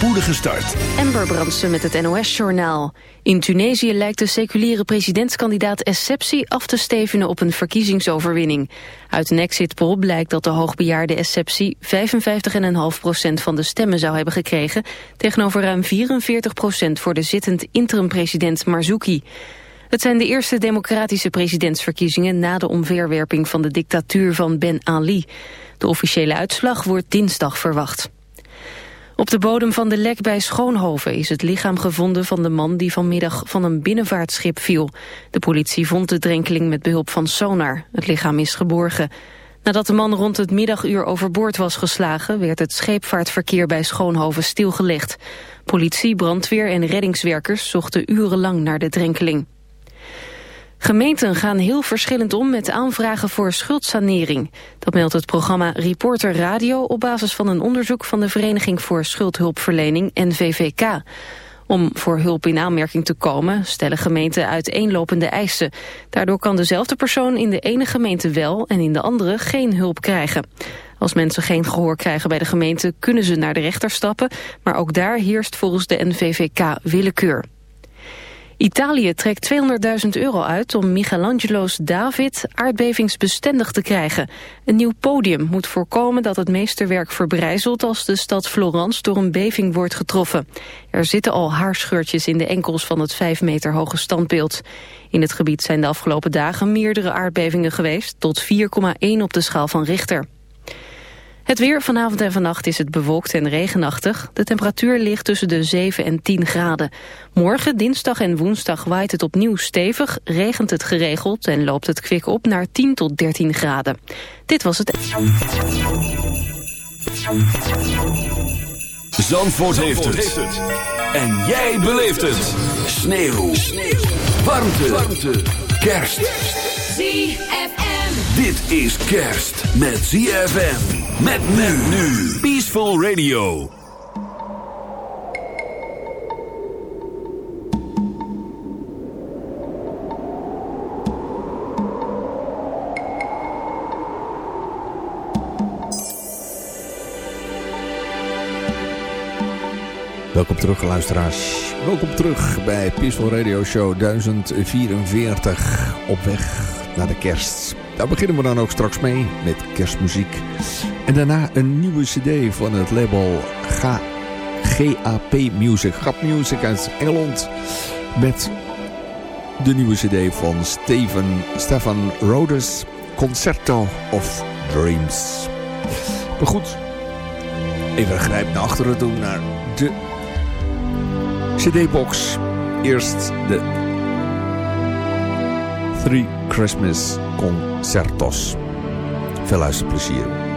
spoedige start. Amber Brandsen met het NOS-journaal. In Tunesië lijkt de seculiere presidentskandidaat Essebsi af te stevenen op een verkiezingsoverwinning. Uit een exit poll blijkt dat de hoogbejaarde Essebsi 55,5% van de stemmen zou hebben gekregen, tegenover ruim 44% voor de zittend interim-president Marzouki. Het zijn de eerste democratische presidentsverkiezingen na de omverwerping van de dictatuur van Ben Ali. De officiële uitslag wordt dinsdag verwacht. Op de bodem van de lek bij Schoonhoven is het lichaam gevonden van de man die vanmiddag van een binnenvaartschip viel. De politie vond de drenkeling met behulp van sonar. Het lichaam is geborgen. Nadat de man rond het middaguur overboord was geslagen... werd het scheepvaartverkeer bij Schoonhoven stilgelegd. Politie, brandweer en reddingswerkers zochten urenlang naar de drenkeling. Gemeenten gaan heel verschillend om met aanvragen voor schuldsanering. Dat meldt het programma Reporter Radio op basis van een onderzoek van de Vereniging voor Schuldhulpverlening NVVK. Om voor hulp in aanmerking te komen stellen gemeenten uiteenlopende eisen. Daardoor kan dezelfde persoon in de ene gemeente wel en in de andere geen hulp krijgen. Als mensen geen gehoor krijgen bij de gemeente kunnen ze naar de rechter stappen, maar ook daar heerst volgens de NVVK willekeur. Italië trekt 200.000 euro uit om Michelangelo's David aardbevingsbestendig te krijgen. Een nieuw podium moet voorkomen dat het meesterwerk verbrijzelt als de stad Florence door een beving wordt getroffen. Er zitten al haarscheurtjes in de enkels van het 5 meter hoge standbeeld. In het gebied zijn de afgelopen dagen meerdere aardbevingen geweest, tot 4,1 op de schaal van Richter. Het weer vanavond en vannacht is het bewolkt en regenachtig. De temperatuur ligt tussen de 7 en 10 graden. Morgen, dinsdag en woensdag waait het opnieuw stevig, regent het geregeld en loopt het kwik op naar 10 tot 13 graden. Dit was het. Zandvoort, heeft, het. En jij beleeft het. Sneeuw. Sneeuw. Warmte. Warmte. Kerst. ZFM. Dit is kerst met ZFM. Met nu. Peaceful Radio. Welkom terug luisteraars. Welkom terug bij Peaceful Radio Show 1044 op weg naar de kerst. Daar beginnen we dan ook straks mee met kerstmuziek. En daarna een nieuwe cd van het label GAP Music. GAP Music uit Engeland. Met de nieuwe cd van Steven, Stefan Rhodes. Concerto of Dreams. Maar goed, even een grijp naar achteren doen naar de cd-box. Eerst de Three Christmas Concertos. Veel luisterplezier.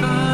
God.